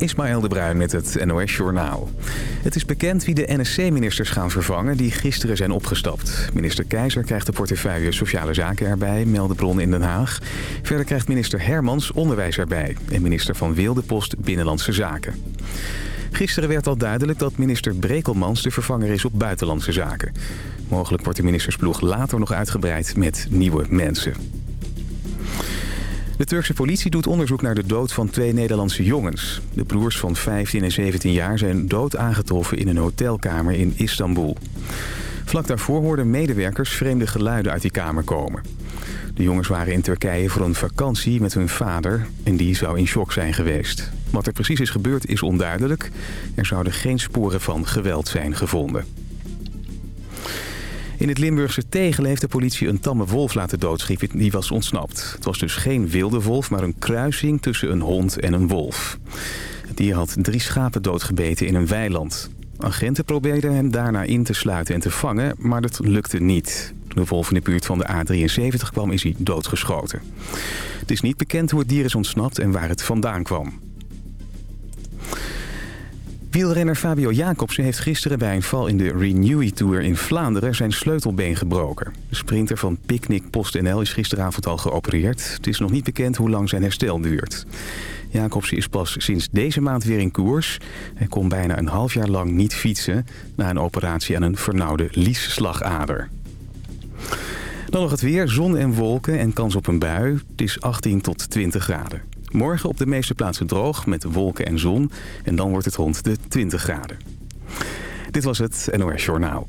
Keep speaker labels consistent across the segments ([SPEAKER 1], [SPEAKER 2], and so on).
[SPEAKER 1] Ismaël de Bruin met het NOS Journaal. Het is bekend wie de NSC-ministers gaan vervangen die gisteren zijn opgestapt. Minister Keizer krijgt de portefeuille Sociale Zaken erbij, melden bronnen in Den Haag. Verder krijgt minister Hermans Onderwijs erbij en minister Van Wildepost Binnenlandse Zaken. Gisteren werd al duidelijk dat minister Brekelmans de vervanger is op Buitenlandse Zaken. Mogelijk wordt de ministersploeg later nog uitgebreid met nieuwe mensen. De Turkse politie doet onderzoek naar de dood van twee Nederlandse jongens. De broers van 15 en 17 jaar zijn dood aangetroffen in een hotelkamer in Istanbul. Vlak daarvoor hoorden medewerkers vreemde geluiden uit die kamer komen. De jongens waren in Turkije voor een vakantie met hun vader en die zou in shock zijn geweest. Wat er precies is gebeurd is onduidelijk. Er zouden geen sporen van geweld zijn gevonden. In het Limburgse Tegel heeft de politie een tamme wolf laten doodschieten die was ontsnapt. Het was dus geen wilde wolf, maar een kruising tussen een hond en een wolf. Het dier had drie schapen doodgebeten in een weiland. Agenten probeerden hem daarna in te sluiten en te vangen, maar dat lukte niet. Toen de wolf in de buurt van de A73 kwam, is hij doodgeschoten. Het is niet bekend hoe het dier is ontsnapt en waar het vandaan kwam. Wielrenner Fabio Jacobsen heeft gisteren bij een val in de Renewy Tour in Vlaanderen zijn sleutelbeen gebroken. De sprinter van Picnic PostNL is gisteravond al geopereerd. Het is nog niet bekend hoe lang zijn herstel duurt. Jacobsen is pas sinds deze maand weer in koers. Hij kon bijna een half jaar lang niet fietsen na een operatie aan een vernauwde liesslagader. Dan nog het weer, zon en wolken en kans op een bui. Het is 18 tot 20 graden. Morgen op de meeste plaatsen droog met wolken en zon. En dan wordt het rond de 20 graden. Dit was het NOS Journaal.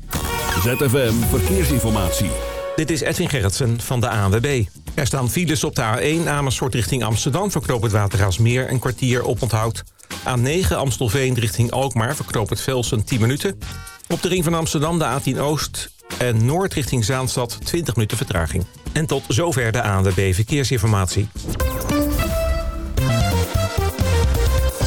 [SPEAKER 2] ZFM Verkeersinformatie.
[SPEAKER 3] Dit is Edwin Gerritsen van de ANWB. Er staan files op de A1 Amersfoort richting Amsterdam... verknoopt het Watergaasmeer een kwartier op onthoud. A9 Amstelveen richting Alkmaar verknoopt het Velsen 10 minuten. Op de ring van Amsterdam de A10 Oost en Noord richting Zaanstad 20 minuten vertraging. En tot zover de ANWB Verkeersinformatie.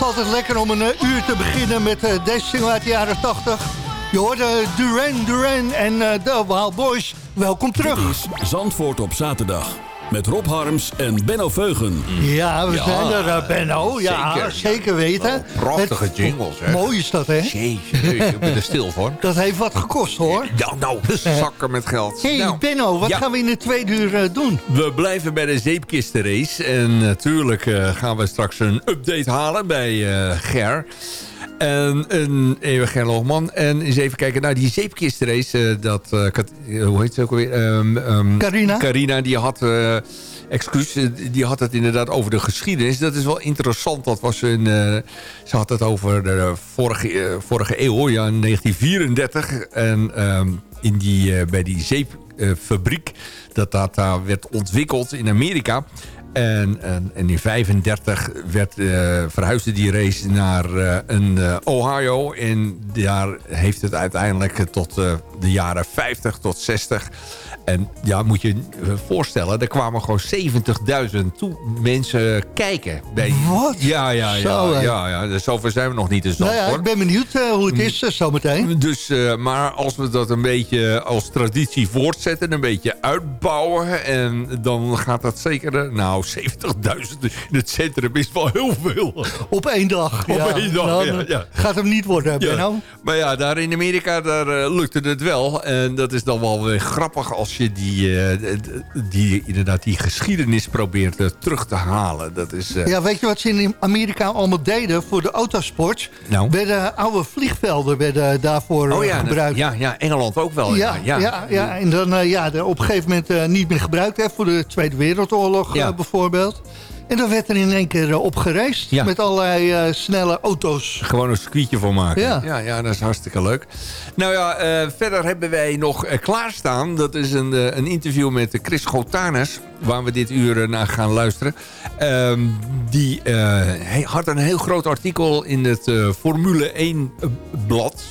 [SPEAKER 4] Is altijd lekker om een eh, uur te beginnen met uh, deze single uit de jaren 80. Je hoorde Duran Duran en de Wild Boys. Welkom terug.
[SPEAKER 2] Zandvoort op zaterdag. Met Rob Harms en Benno Veugen.
[SPEAKER 4] Ja, we zijn er, uh, Benno. Ja, zeker, zeker weten. Oh,
[SPEAKER 5] prachtige Het, jingles, hè?
[SPEAKER 4] Mooi is dat, hè?
[SPEAKER 5] Jeetje, ik ben er stil voor.
[SPEAKER 4] Dat heeft wat gekost, hoor.
[SPEAKER 5] Nou, nou, zakken met geld.
[SPEAKER 4] hey,
[SPEAKER 5] nou,
[SPEAKER 4] Benno, wat gaan we in de tweede uur uh, doen?
[SPEAKER 5] We blijven bij de zeepkistenrace. En natuurlijk uh, gaan we straks een update halen bij Ger. En, en even Gerloogman. En eens even kijken naar die zeepkistrace. Uh, dat, uh, hoe heet ze ook alweer? Um, um,
[SPEAKER 4] Carina.
[SPEAKER 5] Carina, die had... Uh, excuus, die had het inderdaad over de geschiedenis. Dat is wel interessant. Dat was een, ze had het over de vorige, vorige eeuw, ja, 1934. En um, in die, bij die zeepfabriek, dat dat daar werd ontwikkeld in Amerika... En, en, en in 1935 werd, uh, verhuisde die race naar uh, een, uh, Ohio. En daar heeft het uiteindelijk tot de jaren 50 tot 60 en ja, moet je je voorstellen, er kwamen gewoon 70.000 mensen kijken. Bij...
[SPEAKER 4] Wat?
[SPEAKER 5] Ja, ja, ja.
[SPEAKER 4] Zo,
[SPEAKER 5] ja, ja, ja. Dus zover zijn we nog niet in
[SPEAKER 4] nou ja, Ik ben benieuwd hoe het is zometeen.
[SPEAKER 5] Dus, maar als we dat een beetje als traditie voortzetten, een beetje uitbouwen... en dan gaat dat zeker, nou, 70.000 in het centrum is wel heel veel.
[SPEAKER 4] Op één dag.
[SPEAKER 5] Op
[SPEAKER 4] ja.
[SPEAKER 5] één dag,
[SPEAKER 4] dan,
[SPEAKER 5] ja, ja.
[SPEAKER 4] Gaat hem niet worden, Benno.
[SPEAKER 5] Maar ja, daar in Amerika, daar lukte het wel. En dat is dan wel weer grappig als je die, uh, die, inderdaad die geschiedenis probeert uh, terug te halen. Dat is.
[SPEAKER 4] Ja, weet je wat ze in Amerika allemaal deden voor de autosport?
[SPEAKER 5] Nou?
[SPEAKER 4] Werden oude vliegvelden werden daarvoor
[SPEAKER 5] oh, ja,
[SPEAKER 4] gebruikt.
[SPEAKER 5] Ja, ja, Engeland ook wel.
[SPEAKER 4] Ja, ja, ja, en dan ja, op een gegeven moment niet meer gebruikt hè, voor de Tweede Wereldoorlog bijvoorbeeld voorbeeld. En dan werd er in één keer uh, op gereisd
[SPEAKER 5] ja.
[SPEAKER 4] met allerlei uh, snelle auto's.
[SPEAKER 5] Gewoon een circuitje voor maken.
[SPEAKER 4] Ja,
[SPEAKER 5] ja, ja dat is hartstikke leuk. Nou ja, uh, verder hebben wij nog klaarstaan. Dat is een, een interview met Chris Gotanus. Waar we dit uur naar gaan luisteren. Um, die had een heel groot artikel in het Formule 1 blad.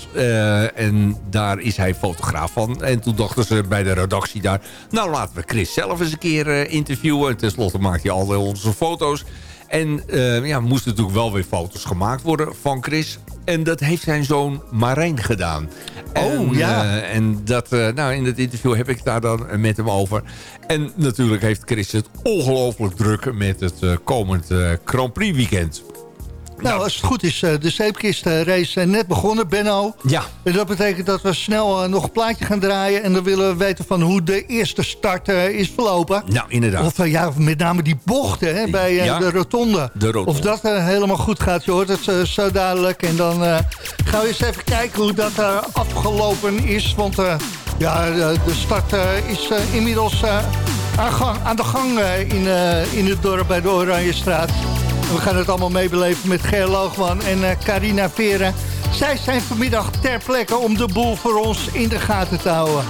[SPEAKER 5] en daar is hij fotograaf van. En toen dachten ze bij de redactie daar... Nou, laten we Chris zelf eens een keer interviewen. En tenslotte maakt hij al onze foto's foto's. En uh, ja, moesten natuurlijk wel weer foto's gemaakt worden van Chris. En dat heeft zijn zoon Marijn gedaan.
[SPEAKER 4] Oh,
[SPEAKER 5] en,
[SPEAKER 4] ja.
[SPEAKER 5] Uh, en dat, uh, nou, in het interview heb ik daar dan met hem over. En natuurlijk heeft Chris het ongelooflijk druk met het komend Grand Prix weekend.
[SPEAKER 4] Nou, als het goed is, de zeepkistrace net begonnen, Benno.
[SPEAKER 5] Ja.
[SPEAKER 4] En dat betekent dat we snel uh, nog een plaatje gaan draaien... en dan willen we weten van hoe de eerste start is verlopen.
[SPEAKER 5] Nou, inderdaad.
[SPEAKER 4] Of ja, met name die bochten hè, bij
[SPEAKER 5] ja,
[SPEAKER 4] de, rotonde.
[SPEAKER 5] de rotonde.
[SPEAKER 4] Of dat helemaal goed gaat, je hoort het zo dadelijk. En dan gaan we eens even kijken hoe dat afgelopen is. Want ja, de start is inmiddels aan, gang, aan, de gang in, in het dorp bij de Oranjestraat. We gaan het allemaal meebeleven met Ger Loogman en uh, Carina Veren. Zij zijn vanmiddag ter plekke om de boel voor ons in de gaten te houden.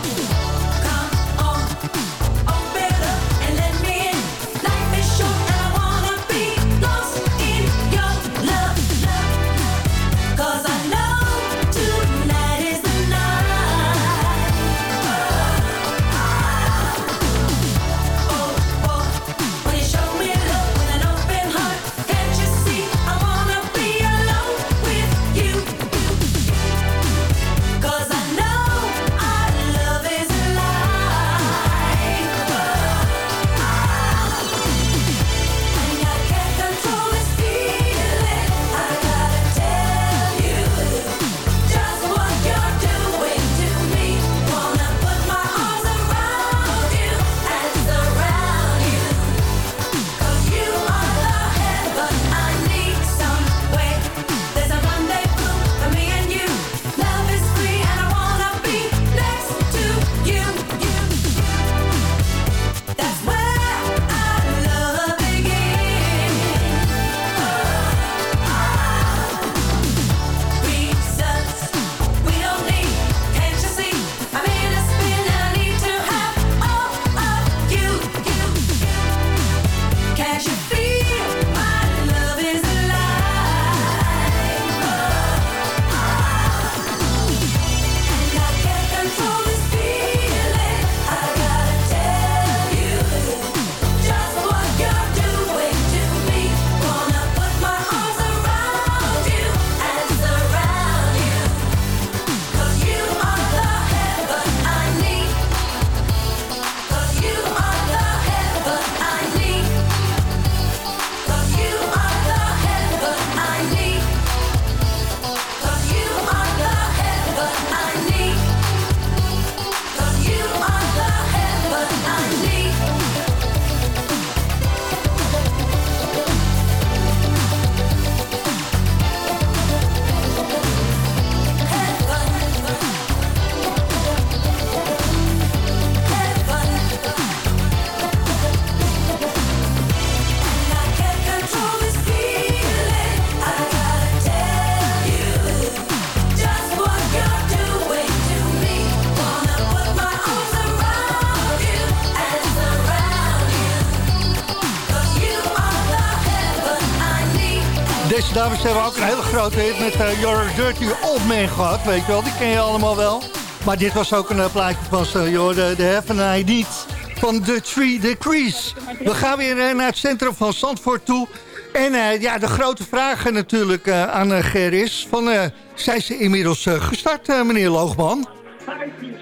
[SPEAKER 4] Grote hit met uh, Your Dirty Old Man gehad. Weet je wel, die ken je allemaal wel. Maar dit was ook een plaatje van uh, joh, de, de Heaven I Need van The Three Degrees. We gaan weer naar het centrum van Zandvoort toe. En ja, de grote vraag natuurlijk aan Ger is... Van, zijn ze inmiddels gestart, meneer Loogman?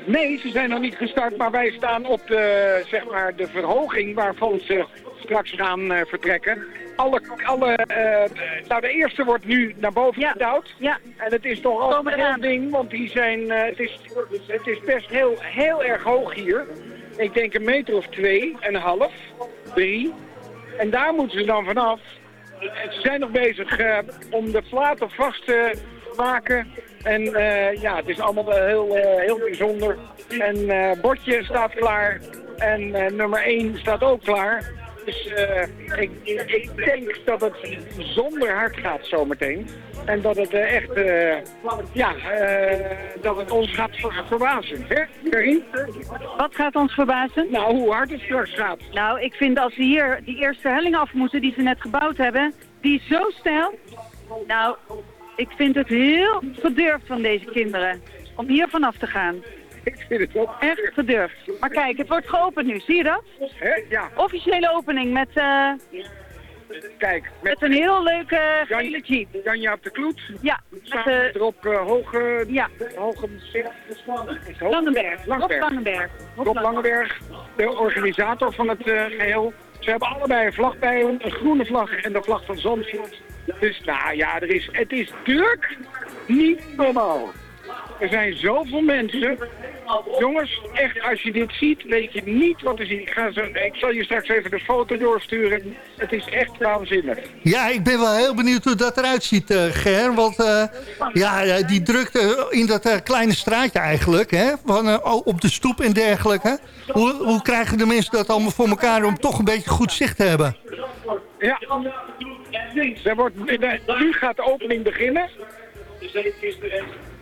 [SPEAKER 6] Nee, ze zijn nog niet gestart, maar wij staan op de, zeg maar, de verhoging waarvan ze straks gaan uh, vertrekken. Alle, alle, uh, nou de eerste wordt nu naar boven ja. gedouwd. Ja. En het is toch al een heel ding, want die zijn, uh, het, is, het is best heel, heel erg hoog hier. Ik denk een meter of twee en een half, drie. En daar moeten ze dan vanaf. Ze zijn nog bezig om de platen vast te maken en uh, ja, het is allemaal heel, uh, heel bijzonder. En bordje staat klaar. En nummer 1 staat ook klaar. Dus ik, ik denk dat het zonder hard gaat zometeen. En dat het echt, ja, dat het ons gaat ver verbazen. Hè, Karin?
[SPEAKER 7] Wat gaat ons verbazen?
[SPEAKER 6] Nou, hoe hard het straks gaat.
[SPEAKER 7] Nou, ik vind als we hier die eerste helling af moeten die ze net gebouwd hebben, die is zo stijl. Nou, ik vind het heel gedurfd van deze kinderen om hier vanaf te gaan.
[SPEAKER 6] Ik vind het ook
[SPEAKER 7] Echt gedurfd. Maar kijk, het wordt geopend nu. Zie je dat?
[SPEAKER 6] Ja.
[SPEAKER 7] Officiële opening met... Uh,
[SPEAKER 6] Kijk,
[SPEAKER 7] met, met, een heel leuke gele jeep.
[SPEAKER 6] Janja op de Kloet.
[SPEAKER 7] Ja.
[SPEAKER 6] Met, uh, erop uh, hoge...
[SPEAKER 7] Ja.
[SPEAKER 6] Hoge...
[SPEAKER 7] Langenberg. Rob Langenberg.
[SPEAKER 6] Rob Langenberg, de organisator van het geheel. Ze hebben allebei een vlag bij een groene vlag en de vlag van Zandvoort. Dus nou ja, er is, het is druk. Niet normaal. Er zijn zoveel mensen. Jongens, echt, als je dit ziet, weet je niet wat te zien. Ik, ga zo, ik zal je straks even de foto doorsturen. Het is echt waanzinnig.
[SPEAKER 4] Ja, ik ben wel heel benieuwd hoe dat eruit ziet, uh, Ger. Want uh, ja, die drukte in dat uh, kleine straatje eigenlijk, hè, van, op de stoep en dergelijke. Hoe, hoe krijgen de mensen dat allemaal voor elkaar om toch een beetje goed zicht te hebben?
[SPEAKER 6] Ja, er wordt, nu gaat de opening beginnen. De zeepkisten,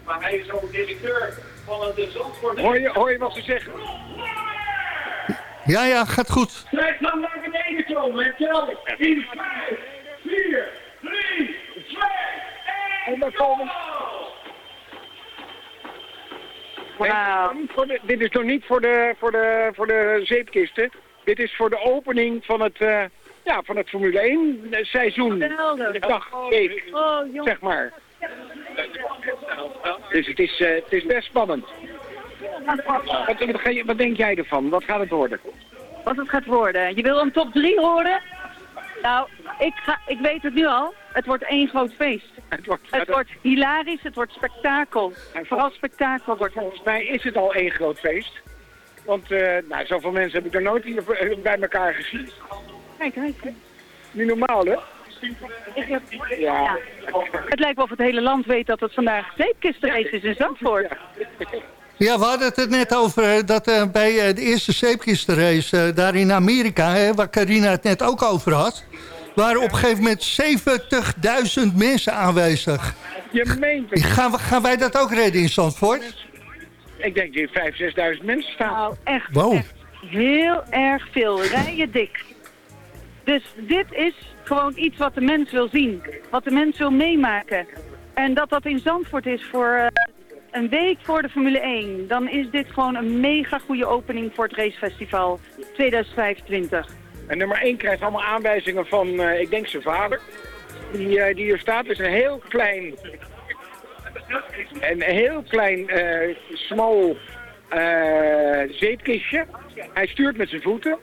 [SPEAKER 6] maar hij is ook directeur van het Zandvoort. Hoor je, hoor je wat ze zeggen?
[SPEAKER 4] Ja, ja, gaat goed.
[SPEAKER 6] Zij gaan naar beneden komen. En tel in 5, 4, 3, 2, 1. En dan komen... Wow. dit is nog niet voor de, voor, de, voor de zeepkisten. Dit is voor de opening van het... Uh, ja, van het Formule 1 seizoen. Dag, week, oh, zeg maar. Dus het is, uh, het is best spannend. Wat, wat, denk jij ervan? Wat gaat het worden?
[SPEAKER 7] Wat het gaat worden? Je wil een top 3 horen? Nou, ik, ga, ik weet het nu al. Het wordt één groot feest. Het wordt, het wordt hilarisch, het wordt spektakel. Vooral spektakel wordt
[SPEAKER 6] Volgens mij is het al één groot feest. Want uh, nou, zoveel mensen heb ik er nooit hier bij elkaar gezien.
[SPEAKER 7] Kijk, kijk.
[SPEAKER 6] Niet normaal, hè?
[SPEAKER 7] Ja. Het lijkt wel of het hele land weet dat het vandaag zeepkistenrace is in Zandvoort.
[SPEAKER 4] Ja, we hadden het net over eh, dat uh, bij uh, de eerste zeepkistenrace uh, daar in Amerika, hè, waar Carina het net ook over had, waren op een gegeven moment 70.000 mensen aanwezig.
[SPEAKER 6] Je meent het.
[SPEAKER 4] Gaan, gaan wij dat ook redden in Zandvoort?
[SPEAKER 6] Ik denk dat 5.000, 6.000 mensen staan.
[SPEAKER 7] Nou, echt, wow. echt heel erg veel. Rijen dik. Dus dit is gewoon iets wat de mens wil zien. Wat de mens wil meemaken. En dat dat in Zandvoort is voor uh, een week voor de Formule 1. Dan is dit gewoon een mega goede opening voor het racefestival 2025.
[SPEAKER 6] En nummer 1 krijgt allemaal aanwijzingen van, uh, ik denk zijn vader. Die, uh, die hier staat is een heel klein... Een heel klein, smal zeepkistje. Hij stuurt met zijn voeten.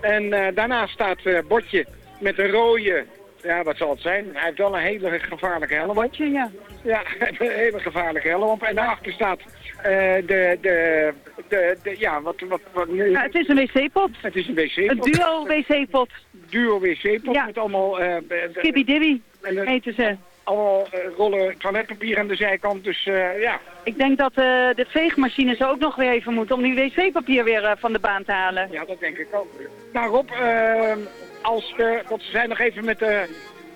[SPEAKER 6] En daarnaast staat bordje met een rode, ja wat zal het zijn? Hij heeft wel een hele gevaarlijke helm.
[SPEAKER 7] Ja,
[SPEAKER 6] ja een hele gevaarlijke helm op. En daarachter staat uh, de, de, de, de, ja, wat, wat, wat nu...
[SPEAKER 7] Het is een wc-pot.
[SPEAKER 6] Het is een wc-pot.
[SPEAKER 7] Een duo wc-pot.
[SPEAKER 6] Duo wc-pot met allemaal... Uh,
[SPEAKER 7] Skibby Dibby, heten ze.
[SPEAKER 6] Allemaal uh, rollen toiletpapier aan de zijkant, dus uh, ja.
[SPEAKER 7] Ik denk dat uh, de veegmachines ook nog weer even moeten om die wc-papier weer van de baan te halen.
[SPEAKER 6] Ja, dat denk ik ook. Nou Rob, als we, want ze zijn nog even met de,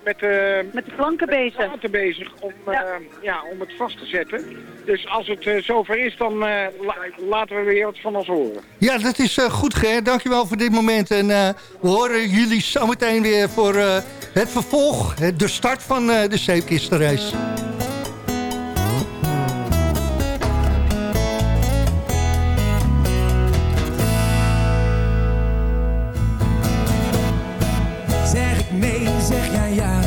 [SPEAKER 6] met, de
[SPEAKER 7] met de planken bezig.
[SPEAKER 6] platen bezig om,
[SPEAKER 7] Ja.
[SPEAKER 6] eh, ja, om het vast te zetten. Dus als het eh, zover is, dan eh, la- laten we weer wat van ons horen.
[SPEAKER 4] Ja, dat is eh, goed, Ger. Dankjewel voor dit moment. En eh, we horen jullie zometeen weer voor eh, het vervolg, de start van eh, de zeepkistenrace.
[SPEAKER 8] Ja.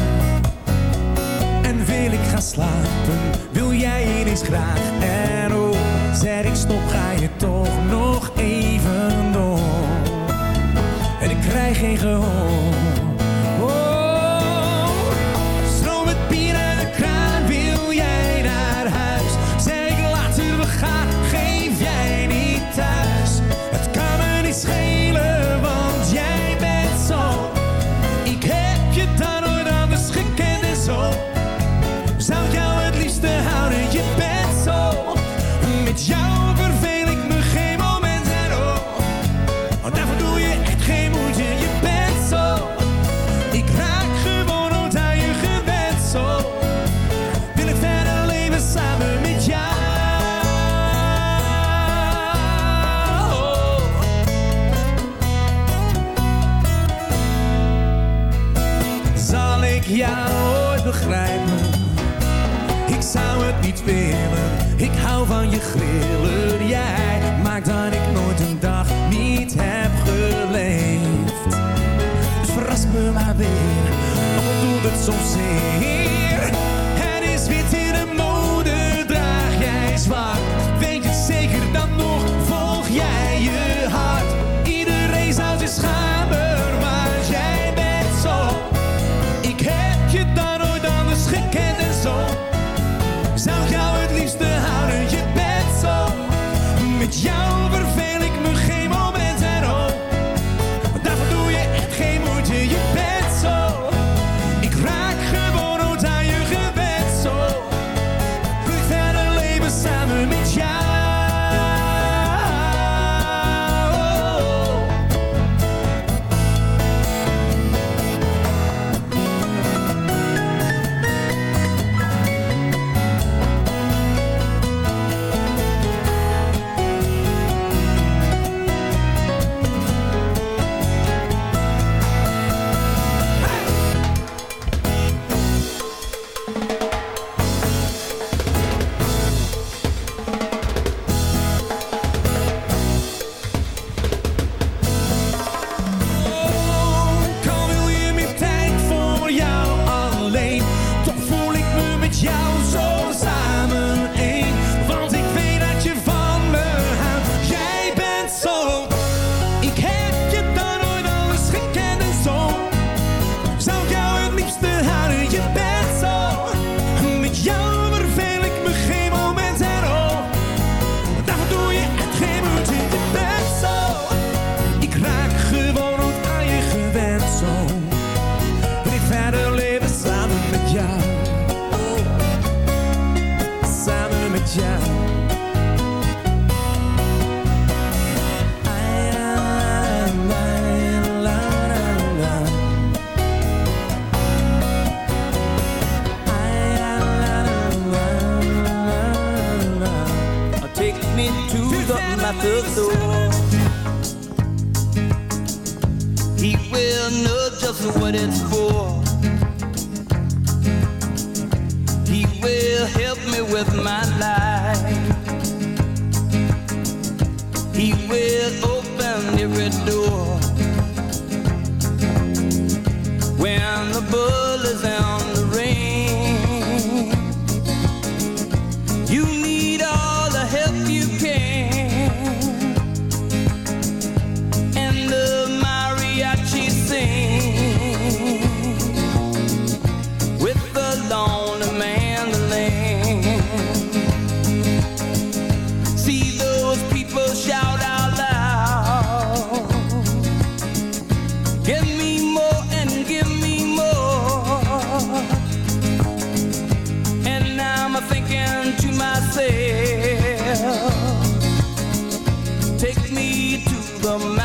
[SPEAKER 8] En wil ik gaan slapen, wil jij ineens graag. En oh, zeg ik stop, ga je toch nog even door. En ik krijg geen gehoor. Met jou verveel ik me geen moment en oh Want daarvoor doe je echt geen moeite, je bent zo Ik raak gewoon nooit aan je gewend zo Wil ik verder leven samen met jou Zal ik jou ooit begrijpen? Ik zou het niet willen. Van je grillen. Jij maakt dat ik nooit een dag niet heb geleefd. Dus verras me maar weer. Ook doet het soms.
[SPEAKER 9] with my.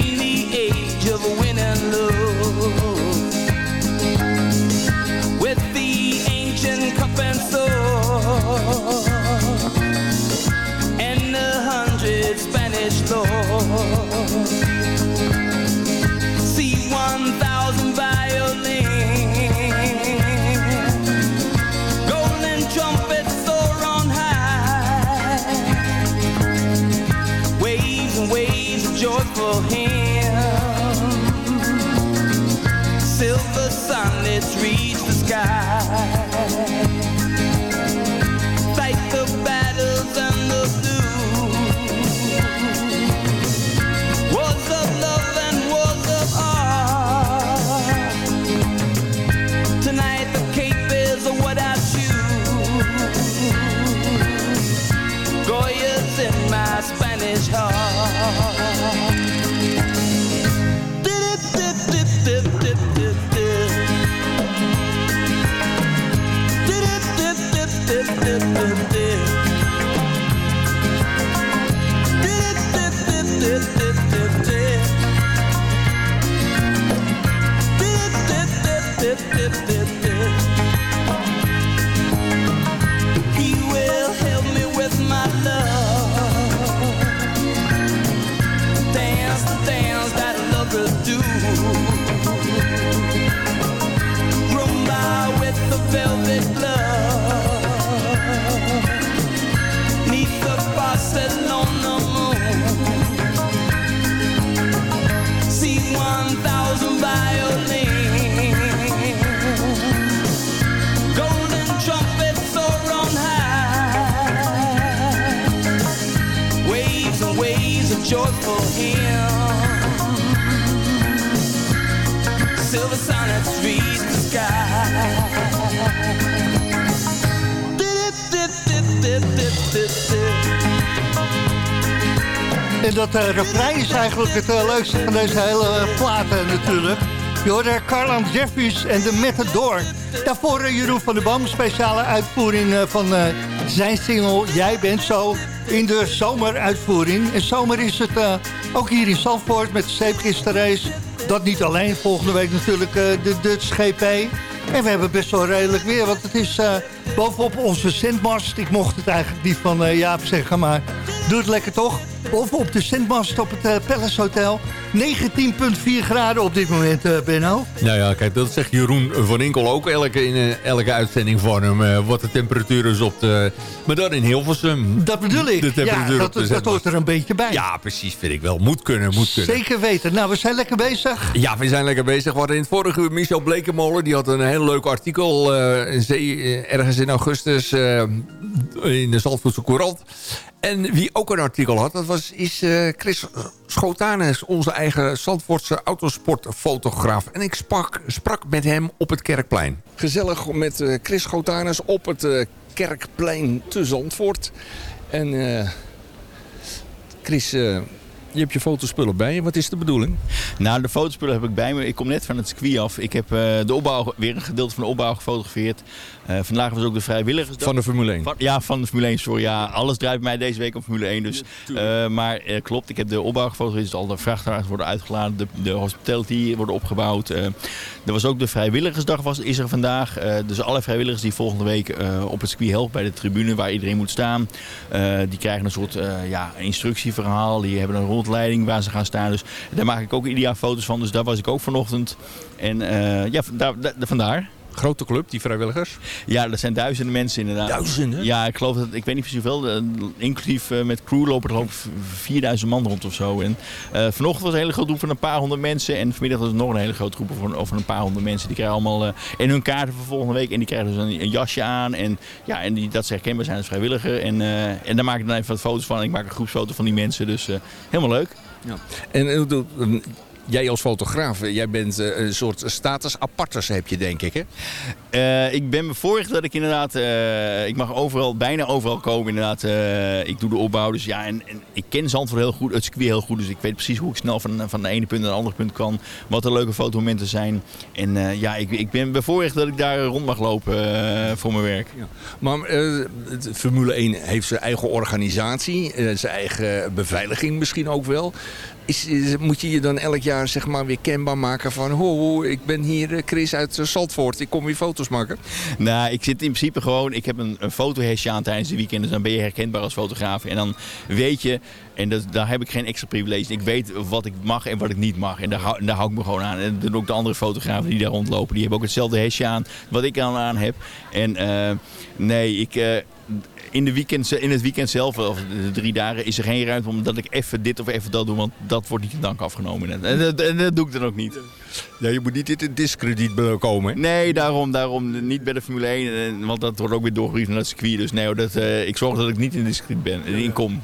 [SPEAKER 9] in the age of reach the sky.
[SPEAKER 4] En dat uh, refrein is eigenlijk het uh, leukste van deze hele uh, platen natuurlijk. Je hoorde Carlan Jeffries en de Matador. Daarvoor Jeroen van der Bam, speciale uitvoering van zijn single Jij bent zo in de zomeruitvoering. En zomer is het ook hier in Zandvoort met de zeepgisterrace. Dat niet alleen, volgende week natuurlijk de Dutch GP. En we hebben best wel redelijk weer, want het is bovenop onze zendmast. Ik mocht het eigenlijk niet van Jaap zeggen, maar doe het lekker toch. Of op de Sintmast op het uh, Palace Hotel. 19,4 graden op dit moment, uh, Benno.
[SPEAKER 5] Nou ja, kijk, dat zegt Jeroen van Inkel ook elke, in uh, elke uitzending van hem. Uh, wat de temperatuur is op de... Maar dan in Hilversum.
[SPEAKER 4] Dat bedoel ik.
[SPEAKER 5] De temperatuur
[SPEAKER 4] ja,
[SPEAKER 5] op de
[SPEAKER 4] dat, dat hoort er een beetje bij.
[SPEAKER 5] Ja, precies, vind ik wel. Moet kunnen, moet kunnen.
[SPEAKER 4] Zeker weten. Nou, we zijn lekker bezig.
[SPEAKER 5] Ja, we zijn lekker bezig. We hadden in het vorige uur Michel Blekemolen. Die had een heel leuk artikel ergens in augustus in de Zandvoortse Courant. En wie ook een artikel had, dat was, is uh, Chris Schotanus, onze eigen Zandvoortse autosportfotograaf. En ik sprak, sprak met hem op het Kerkplein. Gezellig met uh, Chris Schotanus op het uh, Kerkplein te Zandvoort. En Chris, je hebt je fotospullen bij je. Wat is de bedoeling?
[SPEAKER 10] Nou, de fotospullen heb ik bij me. Ik kom net van het circuit af. Ik heb de opbouw, weer een gedeelte van de opbouw gefotografeerd. Uh, vandaag was ook de vrijwilligersdag.
[SPEAKER 5] Van de Formule 1?
[SPEAKER 10] Van, ja, van de Formule 1, sorry. Ja, alles draait mij deze week op Formule 1. Dus, uh, maar klopt, ik heb de opbouw gefotografeerd. Dus al de vrachtwagens worden uitgeladen. De, de hospitality worden opgebouwd. er was ook de vrijwilligersdag was, is er vandaag. dus alle vrijwilligers die volgende week op het circuit helpen bij de tribune waar iedereen moet staan. die krijgen een soort ja, instructieverhaal. Die hebben een rondleiding waar ze gaan staan. Dus daar maak ik ook ieder jaar foto's van. Dus daar was ik ook vanochtend. En ja, daar, daar, vandaar.
[SPEAKER 5] Grote club, die vrijwilligers?
[SPEAKER 10] Ja, dat zijn duizenden mensen inderdaad.
[SPEAKER 5] Duizenden?
[SPEAKER 10] Ja, ik geloof dat, ik weet niet precies hoeveel, uh, inclusief uh, met crew lopen er geloof ik 4000 man rond of zo. En uh, vanochtend was een hele grote groep van een paar honderd mensen en vanmiddag was er nog een hele grote groep van, van een paar honderd mensen. Die krijgen allemaal in hun kaarten voor volgende week en die krijgen dus een, een jasje aan en ja, en die, dat ze herkenbaar zijn als vrijwilliger. En, en daar maak ik dan even wat foto's van. Ik maak een groepsfoto van die mensen, dus helemaal leuk.
[SPEAKER 5] Ja. En jij als fotograaf, jij bent eh, een soort status apartus heb je denk ik hè?
[SPEAKER 10] Eh, ik ben bevoorrecht dat ik inderdaad, eh, ik mag overal, bijna overal komen inderdaad. Eh, ik doe de opbouw, dus ja, en, en ik ken Zandvoort heel goed, het circuit heel goed. Dus ik weet precies hoe ik snel van, van de ene punt naar de andere punt kan. Wat er leuke fotomomenten zijn. En ja, ik, ik ben bevoorrecht dat ik daar rond mag lopen voor mijn werk. Ja.
[SPEAKER 5] Maar uh, Formule 1 heeft zijn eigen organisatie, zijn eigen beveiliging misschien ook wel. Moet je je dan elk jaar zeg maar weer kenbaar maken van... ho, ik ben hier Chris uit Zandvoort, ik kom weer foto's maken?
[SPEAKER 10] Nou, ik zit in principe gewoon... Ik heb een, een fotohesje aan tijdens de weekend. Dus dan ben je herkenbaar als fotograaf. En dan weet je... En dat, daar heb ik geen extra privilege. Ik weet wat ik mag en wat ik niet mag. En daar, hou, daar hou ik me gewoon aan. En dan ook de andere fotografen die daar rondlopen. Die hebben ook hetzelfde hesje aan wat ik aan, aan heb. En uh, nee, ik... in, de weekend, in het weekend zelf, of de drie dagen, is er geen ruimte omdat ik even dit of even dat doe. Want dat wordt niet in dank afgenomen. En, dat, en dat doe ik dan ook niet.
[SPEAKER 5] Ja, je moet niet in het discrediet komen.
[SPEAKER 10] Nee, daarom, daarom niet bij de Formule 1. Want dat wordt ook weer doorgegeven naar het circuit. Dus nee, dat, uh, ik zorg dat ik niet in discrediet ben, in kom.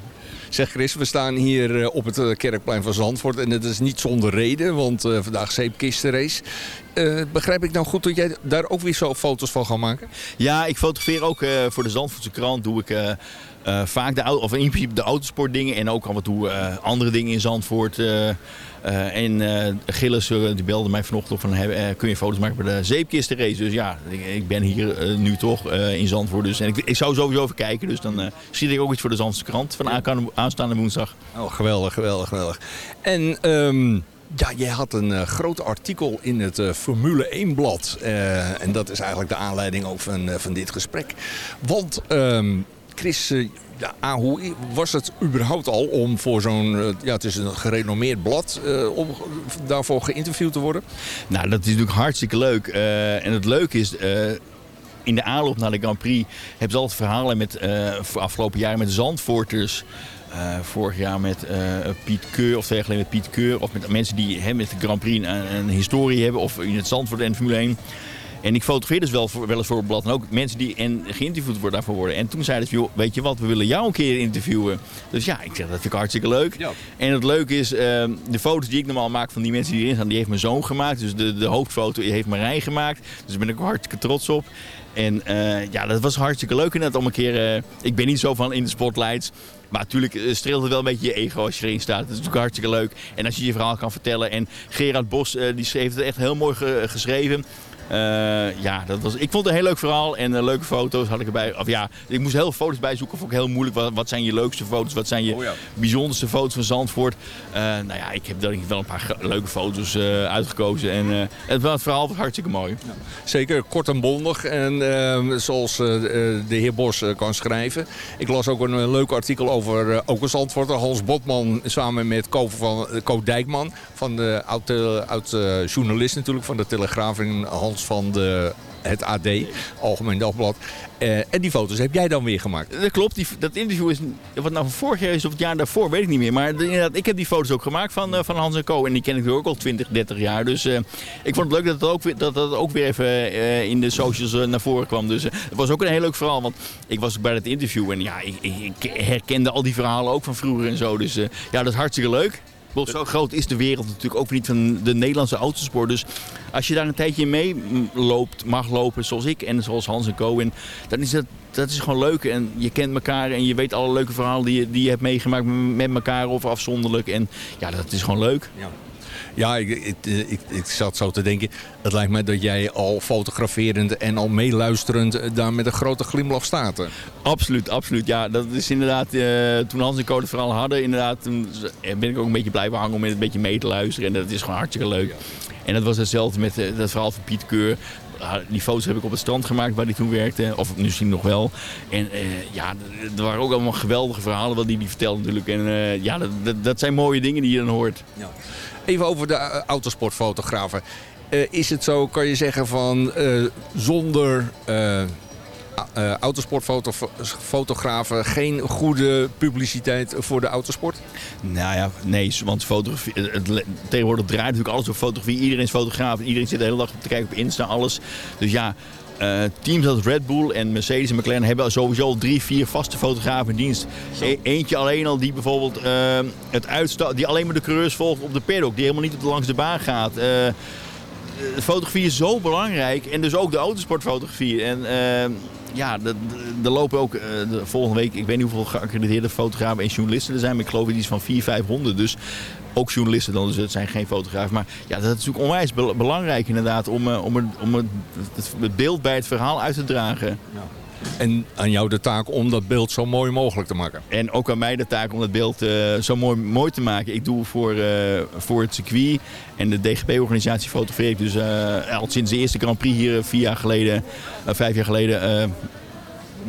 [SPEAKER 5] Zeg Chris, we staan hier eh, op het eh, Kerkplein van Zandvoort. En dat is niet zonder reden, want uh, vandaag zeepkistenrace. Uh, begrijp ik nou goed dat jij daar ook weer zo foto's van gaat maken?
[SPEAKER 10] Ja, ik fotografeer ook voor de Zandvoortse krant. Doe ik vaak de, of in principe de autosportdingen en ook af en toe andere dingen in Zandvoort. en Gilles die belde mij vanochtend van kun je foto's maken bij de zeepkistenrace. Dus ja, ik, ik ben hier nu toch in Zandvoort. Dus, en ik, ik, zou sowieso even kijken. Dus dan zie ik ook iets voor de Zandvoortse krant van aanstaande woensdag.
[SPEAKER 5] Oh, geweldig, geweldig, geweldig. En... Um... Ja, jij had een uh, groot artikel in het uh, Formule 1-blad. Uh, en dat is eigenlijk de aanleiding ook van, van dit gesprek. Want um, Chris, ja, hoe was het überhaupt al om voor zo'n... ja, het is een gerenommeerd blad, om daarvoor geïnterviewd te worden?
[SPEAKER 10] Nou, dat is natuurlijk hartstikke leuk. en het leuke is in de aanloop naar de Grand Prix hebben ze altijd verhalen met afgelopen jaren met Zandvoorters. Uh, vorig jaar met Piet Keur, of twee jaar geleden met Piet Keur. Of met mensen die hè, met de Grand Prix een, een, historie hebben. Of in het Zandvoort en Formule 1. En ik fotografeer dus wel, voor, wel eens voor het blad. En ook mensen die en geïnterviewd worden daarvoor worden. En toen zeiden ze, joh, weet je wat, we willen jou een keer interviewen. Dus ja, ik zeg, dat vind ik hartstikke leuk. Ja. En het leuke is, uh, de foto's die ik normaal maak van die mensen die erin staan, die heeft mijn zoon gemaakt. Dus de, de hoofdfoto heeft Marijn gemaakt. Dus daar ben ik hartstikke trots op. En uh, ja, dat was hartstikke leuk inderdaad om een keer... Uh, ik ben niet zo van in de spotlights. Maar natuurlijk streelt het wel een beetje je ego als je erin staat. Dat is natuurlijk hartstikke leuk. En als je je verhaal kan vertellen. En Gerard Bos, uh, die schreef het echt heel mooi ge geschreven. Uh, ja, dat was, ik vond het een heel leuk verhaal en uh, leuke foto's had ik erbij. Of ja, ik moest heel veel foto's bijzoeken. Vond ik heel moeilijk. Wat, wat zijn je leukste foto's? Wat zijn je oh ja. bijzonderste foto's van Zandvoort? Uh, nou ja, ik heb denk ik wel een paar leuke foto's uitgekozen. En het, het verhaal was hartstikke mooi. Ja.
[SPEAKER 5] Zeker kort en bondig. En ehm, zoals de heer Bos kan schrijven. Ik las ook een leuk artikel over ook een Zandvoort. Hans Botman samen met Ko, van, Ko Dijkman. Van de oud, oud journalist natuurlijk van de Telegraaf in Hans van de, het AD, Algemeen Dagblad. Uh, en die foto's heb jij dan weer gemaakt?
[SPEAKER 10] Dat klopt. Die, dat interview is, wat nou van vorig jaar is of het jaar daarvoor, weet ik niet meer. Maar inderdaad, ik heb die foto's ook gemaakt van, uh, van Hans en Co. En die ken ik ook al 20, 30 jaar. Dus uh, ik vond het leuk dat het ook, dat, dat ook weer even in de socials naar voren kwam. Dus het was ook een heel leuk verhaal. Want ik was bij het interview en ja, ik, ik, herkende al die verhalen ook van vroeger en zo. Dus ja, dat is hartstikke leuk. Zo groot is de wereld natuurlijk ook niet van de Nederlandse autosport. Dus als je daar een tijdje mee loopt, mag lopen zoals ik en zoals Hans en Co. En dan is dat, dat is gewoon leuk. En je kent elkaar en je weet alle leuke verhalen die je, die je hebt meegemaakt met elkaar of afzonderlijk. En ja, dat is gewoon leuk.
[SPEAKER 5] Ja. Ja, ik, ik, ik, ik, zat zo te denken. Het lijkt mij dat jij al fotograferend en al meeluisterend daar met een grote glimlach staat.
[SPEAKER 10] Absoluut, absoluut. Ja, dat is inderdaad, uh, toen Hans en Co het vooral hadden, inderdaad, toen ben ik ook een beetje blijven hangen om een beetje mee te luisteren. En dat is gewoon hartstikke leuk. En dat was hetzelfde met dat verhaal van Piet Keur. Die foto's heb ik op het strand gemaakt waar hij toen werkte. Of misschien nog wel. En uh, ja, er waren ook allemaal geweldige verhalen wat hij die vertelde natuurlijk. En uh, ja, dat, dat, zijn mooie dingen die je dan hoort. Ja.
[SPEAKER 5] Even over de uh, autosportfotografen. is het zo, kan je zeggen van zonder uh, autosportfotografen geen goede publiciteit voor de autosport?
[SPEAKER 10] Nou ja, nee, want fotografie, het, tegenwoordig draait natuurlijk alles op fotografie. Iedereen is fotograaf, iedereen zit de hele dag te kijken op Insta, alles. Dus ja, eh, teams als Red Bull en Mercedes en McLaren hebben sowieso al drie, vier vaste fotografen in dienst. E- eentje alleen al die bijvoorbeeld eh, het uitsta die alleen maar de coureurs volgt op de paddock, die helemaal niet op de- langs de baan gaat. Eh, de fotografie is zo belangrijk en dus ook de autosportfotografie. En eh, ja, er lopen ook eh, de volgende week, ik weet niet hoeveel geaccrediteerde fotografen en journalisten er zijn, maar ik geloof iets van 400, 500. Dus ook journalisten dan, dus het zijn geen fotografen. Maar ja, dat is natuurlijk onwijs be- belangrijk inderdaad om, eh, om, het, om het, het- beeld bij het verhaal uit te dragen.
[SPEAKER 5] En aan jou de taak om dat beeld zo mooi mogelijk te maken.
[SPEAKER 10] En ook aan mij de taak om dat beeld eh, zo mooi, mooi te maken. Ik doe voor, eh, voor het circuit en de DGP-organisatie fotografeer ik dus eh, al sinds de eerste Grand Prix hier vier jaar geleden, vijf jaar geleden,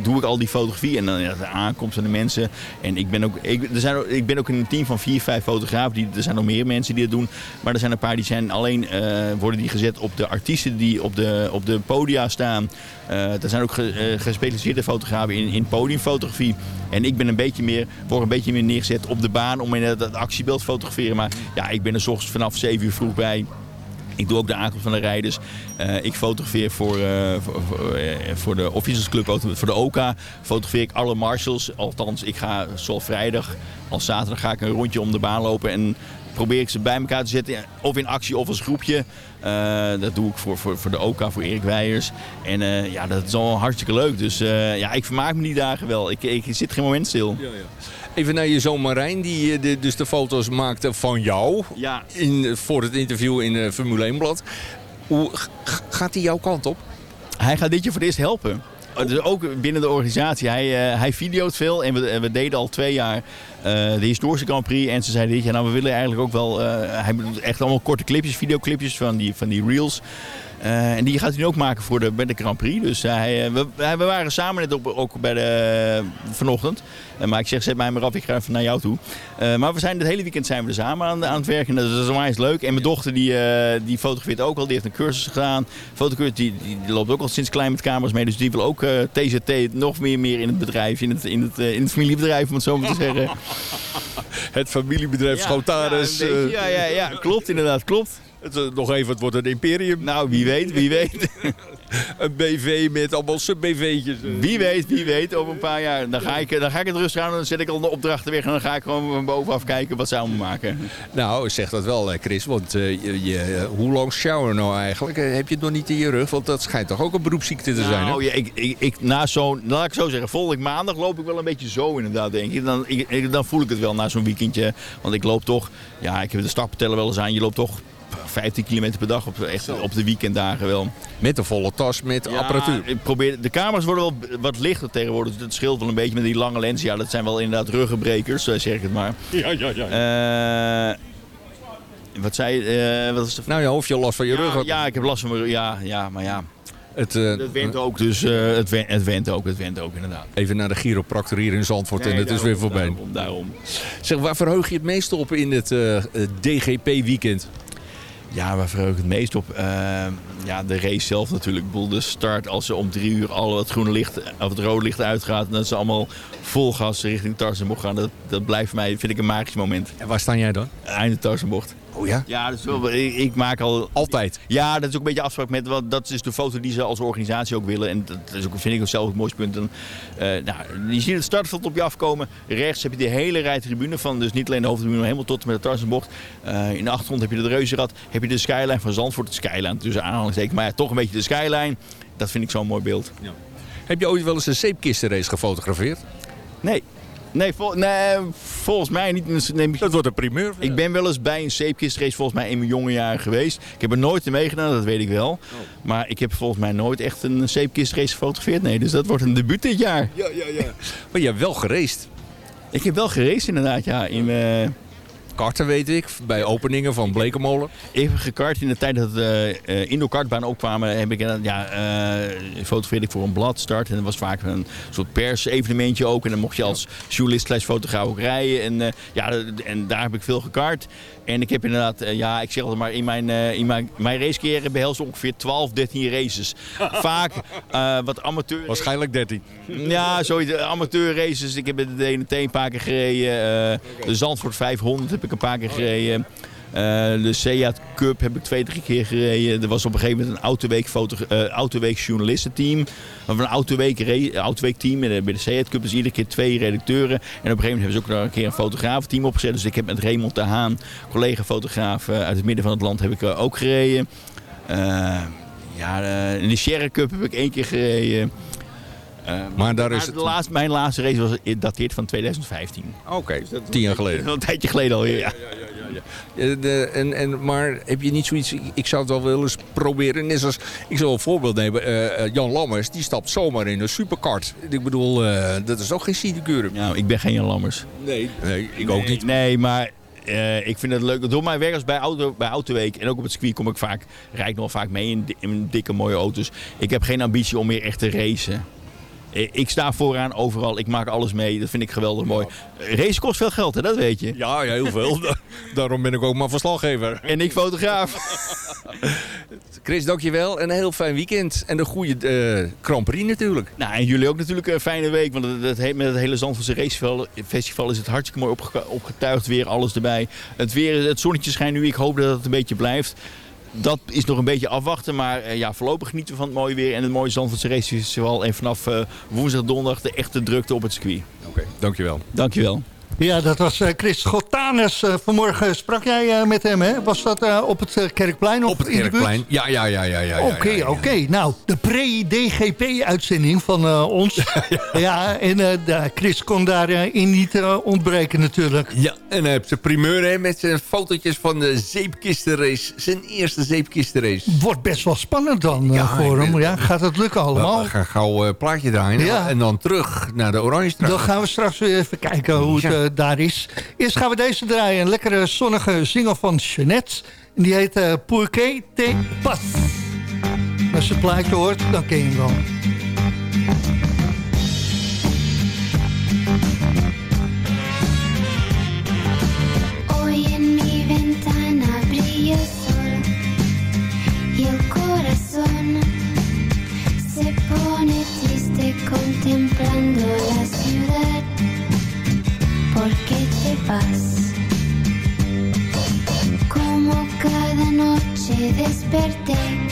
[SPEAKER 10] doe ik al die fotografie en dan ja, de aankomst van de mensen. En ik ben ook, ik, er zijn, ik ben ook in een team van vier, vijf fotografen. Die, er zijn nog meer mensen die dat doen. Maar er zijn een paar die zijn alleen, eh, worden die gezet op de artiesten die op de, op de podia staan. Eh, er zijn ook eh, gespecialiseerde fotografen in, in podiumfotografie. En ik ben een beetje meer, word een beetje meer neergezet op de baan om in het actiebeeld te fotograferen. Maar ja, ik ben er s ochtends vanaf 7 uur vroeg bij. Ik doe ook de aankomst van de rijders. Eh, ik fotografeer voor, eh, eh, voor de Officers Club, voor de OKA. Fotografeer ik alle marshals. Althans, ik ga zowel vrijdag als zaterdag ga ik een rondje om de baan lopen. En probeer ik ze bij elkaar te zetten. Of in actie of als groepje. Dat doe ik voor, voor, voor de OKA, voor Erik Weijers. En ja, dat is al hartstikke leuk. Dus ja, ik vermaak me die dagen wel. Ik, ik zit geen moment stil.
[SPEAKER 5] Even naar je zoon Marijn, die eh, de, dus de foto's maakte van jou.
[SPEAKER 10] Ja.
[SPEAKER 5] In, voor het interview in eh, Formule 1 Blad. Hoe gaat hij jouw kant op?
[SPEAKER 10] Hij gaat dit jaar voor het eerst helpen. Dus ook binnen de organisatie. Hij, eh, hij videoot veel en we, en we deden al twee jaar eh, de historische Grand Prix. En ze zeiden dit jaar, nou we willen eigenlijk ook wel... eh, hij doet echt allemaal korte clipjes, videoclipjes van die, van die reels. Eh, en die gaat hij nu ook maken voor de, bij de Grand Prix. Dus hij, eh, we, hij- we waren samen net op, ook bij de, vanochtend. Eh, maar ik zeg, zet mij maar af, ik ga even naar jou toe. Eh, maar we zijn het hele weekend zijn we er samen aan, aan het werken. En dat is onwijs leuk. En mijn dochter die, eh, die fotografeert ook al. Die heeft een cursus gedaan. Fotocursus, die, die, die loopt ook al sinds klein met camera's mee. Dus die wil ook eh, TZT nog meer, meer in het bedrijf. In het, in het, eh, in het familiebedrijf, om het zo maar te zeggen.
[SPEAKER 5] Het familiebedrijf.
[SPEAKER 10] Ja,
[SPEAKER 5] eh,
[SPEAKER 10] ja, ja, ja, klopt inderdaad, klopt.
[SPEAKER 5] Het, eh, nog even, het wordt een imperium.
[SPEAKER 10] Nou, wie weet, wie weet.
[SPEAKER 5] Een BV met allemaal sub-BV'tjes.
[SPEAKER 10] Wie weet, wie weet, over een paar jaar. Dan ga ik, dan ga ik het rustig aan en dan zet ik al de opdrachten weg. En dan ga ik gewoon van bovenaf kijken wat ze allemaal maken.
[SPEAKER 5] Nou, zeg dat wel, eh, Chris. Want eh, je, je, eh, hoe lang shower nou eigenlijk? Eh, Heb je het nog niet in je rug? Want dat schijnt toch ook een beroepsziekte te zijn, hè?
[SPEAKER 10] Nou, ja, ik, ik, ik, na zo'n, laat ik zo zeggen, volgende maandag loop ik wel een beetje zo inderdaad, denk ik. Dan, ik, dan voel ik het wel na zo'n weekendje. Want ik loop toch, ja, ik heb de staptellen wel eens aan. Je loopt toch 15 kilometer per dag op, echt, op de weekenddagen wel.
[SPEAKER 5] Met een volle tas, met
[SPEAKER 10] Ja,
[SPEAKER 5] apparatuur.
[SPEAKER 10] Ik probeer, de camera's worden wel wat lichter tegenwoordig. Het scheelt wel een beetje met die lange lens. Ja, dat zijn wel inderdaad ruggenbrekers, eh, zeg ik het maar.
[SPEAKER 5] Ja, ja, ja.
[SPEAKER 10] Eh, wat zei je? eh, wat is de
[SPEAKER 5] Nou ja, of je last van je rug
[SPEAKER 10] ja,
[SPEAKER 5] had.
[SPEAKER 10] ja, ik heb last van mijn rug. Ja, ja, maar ja.
[SPEAKER 5] Het, eh,
[SPEAKER 10] Het went ook, dus eh, het, went, het went ook, het went ook inderdaad.
[SPEAKER 5] even naar de chiropractor hier in Zandvoort en het is weer voorbij.
[SPEAKER 10] Daarom, daarom.
[SPEAKER 5] Zeg, waar verheug je het meest op in het eh, DGP-weekend?
[SPEAKER 10] Ja, waar verheug ik het meest op? Eh, ja, de race zelf natuurlijk. Ik bedoel, de start als ze om drie uur al het groene licht of het rode licht uitgaat. En dat ze allemaal vol gas richting Tarzanbocht gaan. Dat, dat blijft mij, vind ik een magisch moment.
[SPEAKER 5] En waar sta jij dan?
[SPEAKER 10] Einde Tarzanbocht.
[SPEAKER 5] Oh ja?
[SPEAKER 10] Ja, dat is wel, ik, ik maak al...
[SPEAKER 5] Altijd.
[SPEAKER 10] Ja, dat is ook een beetje afspraak met... Want dat is de foto die ze als organisatie ook willen. En dat is ook, vind ik ook zelf het mooiste punt. En, eh, nou, je ziet het startveld op je afkomen. Rechts heb je de hele rij tribune van... Dus niet alleen de hoofdtribune, maar helemaal tot en met de Tarzanbocht. Eh, in de achtergrond heb je de Reuzenrad. Heb je de skyline van Zandvoort. De skyline tussen aanhalingstekens. Maar ja, toch een beetje de skyline. Dat vind ik zo'n mooi beeld.
[SPEAKER 5] Heb je ooit wel eens een zeepkistenrace gefotografeerd?
[SPEAKER 10] Nee. Nee, vol- nee, volgens mij niet. Nee,
[SPEAKER 5] Dat wordt een primeur.
[SPEAKER 10] Ik ben wel eens bij een zeepkistrace volgens mij in mijn jonge jaren geweest. Ik heb er nooit in meegedaan, dat weet ik wel. Maar ik heb volgens mij nooit echt een zeepkistrace gefotografeerd. Nee, dus dat wordt een debuut dit jaar.
[SPEAKER 5] Ja, ja, ja. Maar je hebt wel geraced.
[SPEAKER 10] Ik heb wel geraced inderdaad, ja. In, eh,
[SPEAKER 5] Karten weet ik, bij openingen van Blekenmolen.
[SPEAKER 10] even gekart in de tijd dat de eh indoor kartbaan opkwamen, heb ik eh, ja, eh, fotografeerde ik voor een blad start. En dat was vaak een soort pers-evenementje ook. En dan mocht je als journalist slash fotograaf ook rijden. En, eh, ja, en daar heb ik veel gekart. En ik heb inderdaad, eh, ja, ik zeg altijd maar, in mijn, eh, in mijn, mijn racecarrière behelst ongeveer 12, 13 races. Vaak eh, wat amateur.
[SPEAKER 5] Waarschijnlijk 13.
[SPEAKER 10] Ja, zoiets. eh, Amateur races. Ik heb de DNT een paar keer gereden. eh, de Zandvoort 500 heb ik een paar keer gereden. Eh, de Seat Cup heb ik twee, drie keer gereden. Er was op een gegeven moment een Autoweek, foto, eh, Autoweek journalistenteam. Of een Autoweek, Autoweek team. Bij de Seat Cup is iedere keer twee redacteuren. En op een gegeven moment hebben ze ook nog een keer een fotografenteam opgezet. Dus ik heb met Raymond de Haan, collega-fotograaf eh, uit het midden van het land, heb ik ook gereden. Ja, in de Sierra Cup heb ik één keer gereden. Eh,
[SPEAKER 5] Maar daar is
[SPEAKER 10] de
[SPEAKER 5] het-
[SPEAKER 10] laatste, mijn laatste race was dateert van 2015.
[SPEAKER 5] Oké, tien jaar geleden.
[SPEAKER 10] Een tijdje geleden alweer, ja.
[SPEAKER 5] Eh, de, en, en, maar heb je niet zoiets... ik- zou het wel willen eens proberen. Net zoals, ik zal een voorbeeld nemen. eh, eh, Jan Lammers, die stapt zomaar in een superkart. Ik bedoel, eh, dat is ook geen sinecure.
[SPEAKER 10] Ja, ik ben geen Jan Lammers.
[SPEAKER 5] Nee, nee ik ook niet.
[SPEAKER 10] Nee, maar eh, ik vind het leuk. Door mijn werk als bij, auto, bij Autoweek en ook op het circuit kom ik vaak, rijd ik nog vaak mee in dikke mooie auto's. Ik heb geen ambitie om meer echt te racen. Eh, Ik sta vooraan overal, ik maak alles mee. Dat vind ik geweldig mooi. Race kost veel geld, hè? dat weet je.
[SPEAKER 5] Ja, ja, heel veel. Daarom ben ik ook maar verslaggever.
[SPEAKER 10] En ik fotograaf.
[SPEAKER 5] Chris, dankjewel. En een heel fijn weekend. En een goede eh Grand Prix natuurlijk.
[SPEAKER 10] Nou, en jullie ook natuurlijk een fijne week. Want het, het, he- met het hele Zandvoortse Racefestival festival is het hartstikke mooi opge- opgetuigd weer. Alles erbij. Het, weer, het zonnetje schijnt nu. Ik hoop dat het een beetje blijft. Dat is nog een beetje afwachten. Maar eh, ja, voorlopig genieten we van het mooie weer. En het mooie Zandvoortse Racefestival. En vanaf eh, woensdag, donderdag de echte drukte op het circuit.
[SPEAKER 5] Oké, dankjewel.
[SPEAKER 10] Dankjewel.
[SPEAKER 4] Ja, dat was eh, Chris Schotanus. Eh, vanmorgen sprak jij eh, met hem, hè? Was dat op het Kerkplein of
[SPEAKER 5] Op het
[SPEAKER 4] de?
[SPEAKER 5] Kerkplein. Ja, ja, ja, ja. ja,
[SPEAKER 4] Oké,
[SPEAKER 5] ja, ja.
[SPEAKER 4] oké. Nou, de pre-DGP-uitzending van ons. ja. en de- Chris kon daarin niet eh, ontbreken natuurlijk.
[SPEAKER 5] Ja, en hij heeft zijn primeur hè, met zijn fotootjes van de zeepkistenrace. Zijn eerste zeepkistenrace.
[SPEAKER 4] Wordt best wel spannend dan voor hem. Ja, gaat het lukken allemaal?
[SPEAKER 5] We gaan gauw plaatje draaien. En dan terug naar de Oranje
[SPEAKER 4] Dan gaan we straks weer even kijken hoe het daar is. Eerst gaan we deze draaien. Een lekkere zonnige single van Jeannette. En die heet eh Pour que te pas. Als je het plaatje hoort, dan ken je hem wel.
[SPEAKER 11] Como cada noche desperté.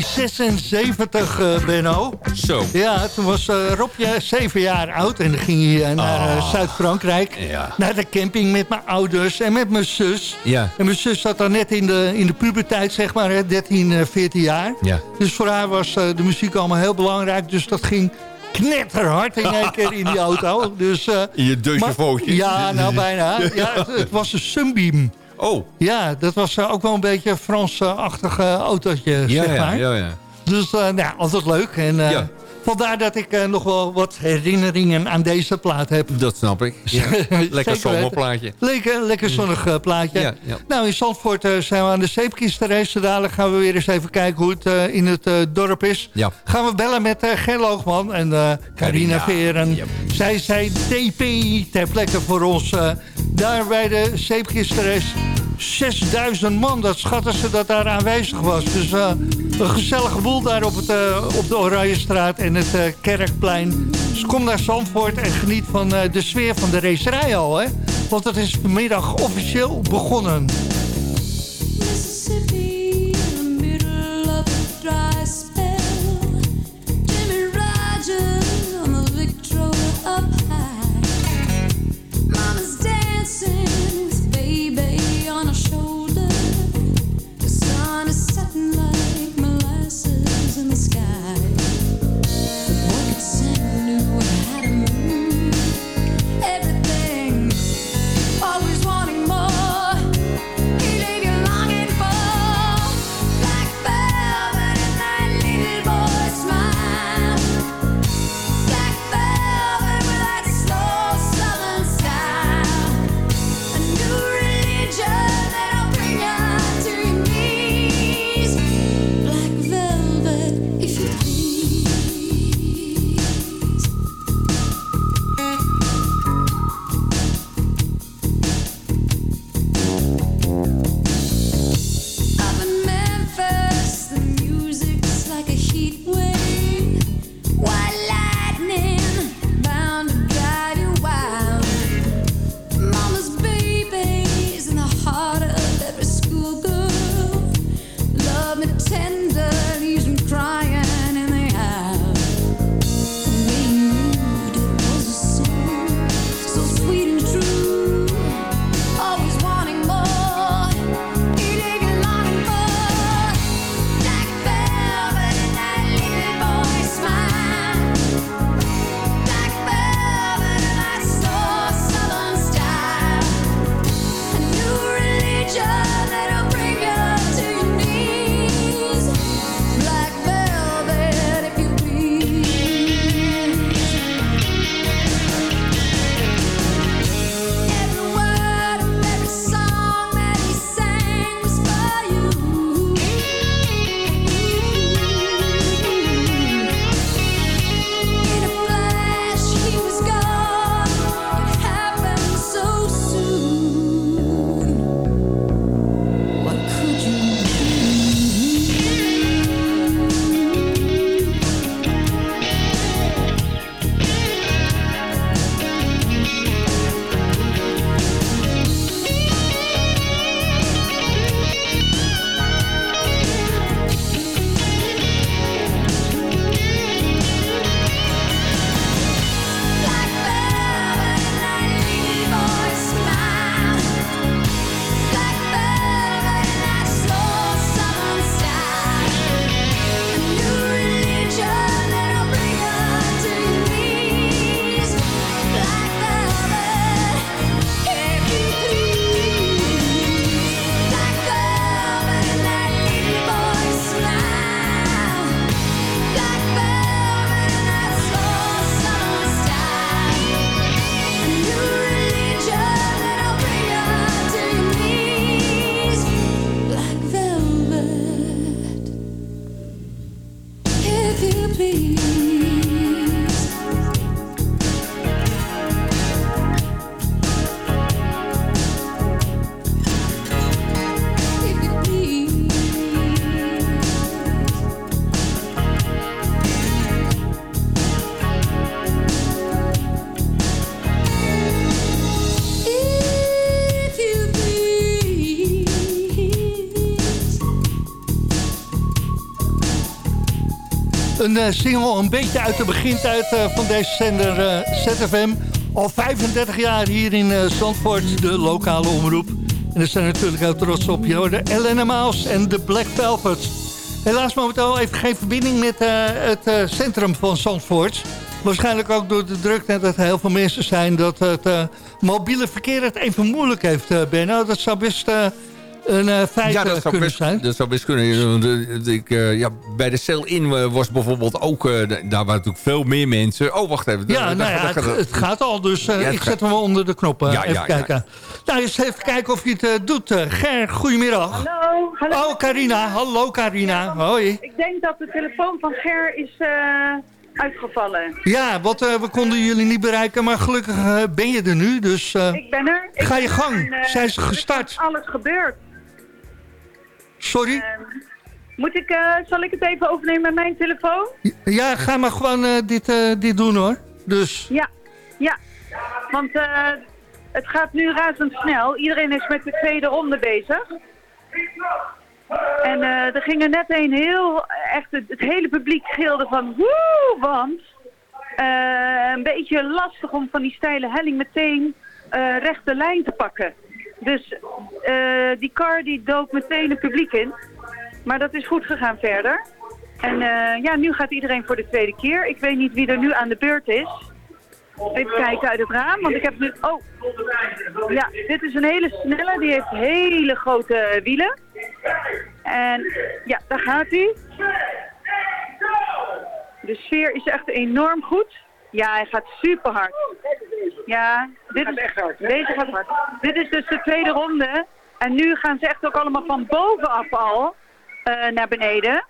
[SPEAKER 4] 1976, eh, Benno.
[SPEAKER 5] Zo.
[SPEAKER 4] Ja, toen was eh Robje zeven jaar oud en dan ging hij naar eh,
[SPEAKER 5] Ah.
[SPEAKER 4] Zuid-Frankrijk.
[SPEAKER 5] Ja.
[SPEAKER 4] Naar de camping met mijn ouders en met mijn zus.
[SPEAKER 5] Ja.
[SPEAKER 4] En mijn zus zat dan net in de, in de puberteit, zeg maar, hè, 13, eh, 14 jaar.
[SPEAKER 5] Ja.
[SPEAKER 4] Dus voor haar was de muziek allemaal heel belangrijk. Dus dat ging knetterhard in één keer in die auto. Dus,
[SPEAKER 5] In je
[SPEAKER 4] maar- Ja, nou bijna. Ja, het, het was een Sunbeam.
[SPEAKER 5] Oh.
[SPEAKER 4] Ja, dat was eh, ook wel een beetje een Frans-achtig eh, autootje,
[SPEAKER 5] Ja,
[SPEAKER 4] zeg
[SPEAKER 5] ja,
[SPEAKER 4] maar.
[SPEAKER 5] ja, ja.
[SPEAKER 4] Dus eh, nou, altijd leuk. En eh,
[SPEAKER 5] Ja.
[SPEAKER 4] Vandaar dat ik eh, nog wel wat herinneringen aan deze plaat heb.
[SPEAKER 5] Dat snap ik. Ja. Lekker zomerplaatje.
[SPEAKER 4] Lekker, lekker zonnig eh, plaatje.
[SPEAKER 5] Ja, ja.
[SPEAKER 4] Nou, in Zandvoort eh, zijn we aan de zeepkistenrace. Dadelijk gaan we weer eens even kijken hoe het in het dorp is. Gaan we bellen met Ger Loogman en Carina Veren. Zij zijn TP ter plekke voor ons daar bij de zeepkistenrace. 6000 man, dat schatten ze dat daar aanwezig was. Dus eh, een gezellige boel daar op, het, eh, op de Oranjestraat en het eh, Kerkplein. Dus kom naar Zandvoort en geniet van de sfeer van de racerij al. Hè? Want het is vanmiddag officieel begonnen.
[SPEAKER 12] Mississippi, in the middle of a dry Love me tender,
[SPEAKER 4] Een eh, single een beetje uit de begintijd eh, van deze zender eh, ZFM. Al 35 jaar hier in Zandvoort, de lokale omroep. En daar zijn natuurlijk heel trots op. Je hoorde Elena Maus en de Black Velvet. Helaas momenteel even geen verbinding met het centrum van Zandvoort. Waarschijnlijk ook door de drukte dat er heel veel mensen zijn... dat het mobiele verkeer het even moeilijk heeft, Benno. Dat zou best een eh, feit
[SPEAKER 5] Ja,
[SPEAKER 4] eh,
[SPEAKER 5] dat zou,
[SPEAKER 4] kunnen
[SPEAKER 5] best,
[SPEAKER 4] zijn.
[SPEAKER 5] dat zou best kunnen. Eh, Ik, eh, ja, bij de Cell-In eh, was bijvoorbeeld ook... eh, daar waren natuurlijk veel meer mensen. Oh, wacht even.
[SPEAKER 4] Ja,
[SPEAKER 5] Daar-
[SPEAKER 4] nou
[SPEAKER 5] daar-
[SPEAKER 4] ja,
[SPEAKER 5] daar-
[SPEAKER 4] het, het gaat al, dus eh,
[SPEAKER 5] Ja,
[SPEAKER 4] ik
[SPEAKER 5] gaat-
[SPEAKER 4] zet hem wel onder de knoppen.
[SPEAKER 5] Ja,
[SPEAKER 4] even
[SPEAKER 5] ja, ja.
[SPEAKER 4] kijken. Nou, eens even kijken of je het eh, doet. eh. Ger, goedemiddag.
[SPEAKER 7] Hallo, hallo.
[SPEAKER 4] Oh, Carina. Hallo, Carina. Hoi.
[SPEAKER 7] Ik denk dat de telefoon van Ger is eh, uitgevallen.
[SPEAKER 4] Ja, wat, eh, we konden jullie niet bereiken, maar gelukkig eh, ben je er nu. Dus eh,
[SPEAKER 7] Ik ben er. Ik
[SPEAKER 4] ga je gang.
[SPEAKER 7] en, eh,
[SPEAKER 4] Zijn ze
[SPEAKER 7] er is
[SPEAKER 4] gestart?
[SPEAKER 7] van Alles gebeurd.
[SPEAKER 4] Sorry?
[SPEAKER 7] Ehm, moet ik, eh, zal ik het even overnemen met mijn telefoon?
[SPEAKER 4] Ja, ga maar gewoon eh, dit, eh, dit doen hoor. Dus,
[SPEAKER 7] Ja, ja. Want het gaat nu razendsnel. Iedereen is met de tweede ronde bezig. En er ging er net een heel, echt het, het hele publiek gilde van woe, want een beetje lastig om van die steile helling meteen rechte lijn te pakken. Dus eh, die car die dook meteen het publiek in. Maar dat is goed gegaan verder. En eh, ja, nu gaat iedereen voor de tweede keer. Ik weet niet wie er nu aan de beurt is. Even kijken uit het raam, want ik heb nu... Oh, ja, dit is een hele snelle. Die heeft hele grote wielen. En ja, daar gaat hij. De sfeer is echt enorm goed. Ja, hij gaat super hard. Ja, dit is echt hard. Deze gaat hard. Dit is dus de tweede ronde. En nu gaan ze echt ook allemaal van bovenaf al eh, naar beneden.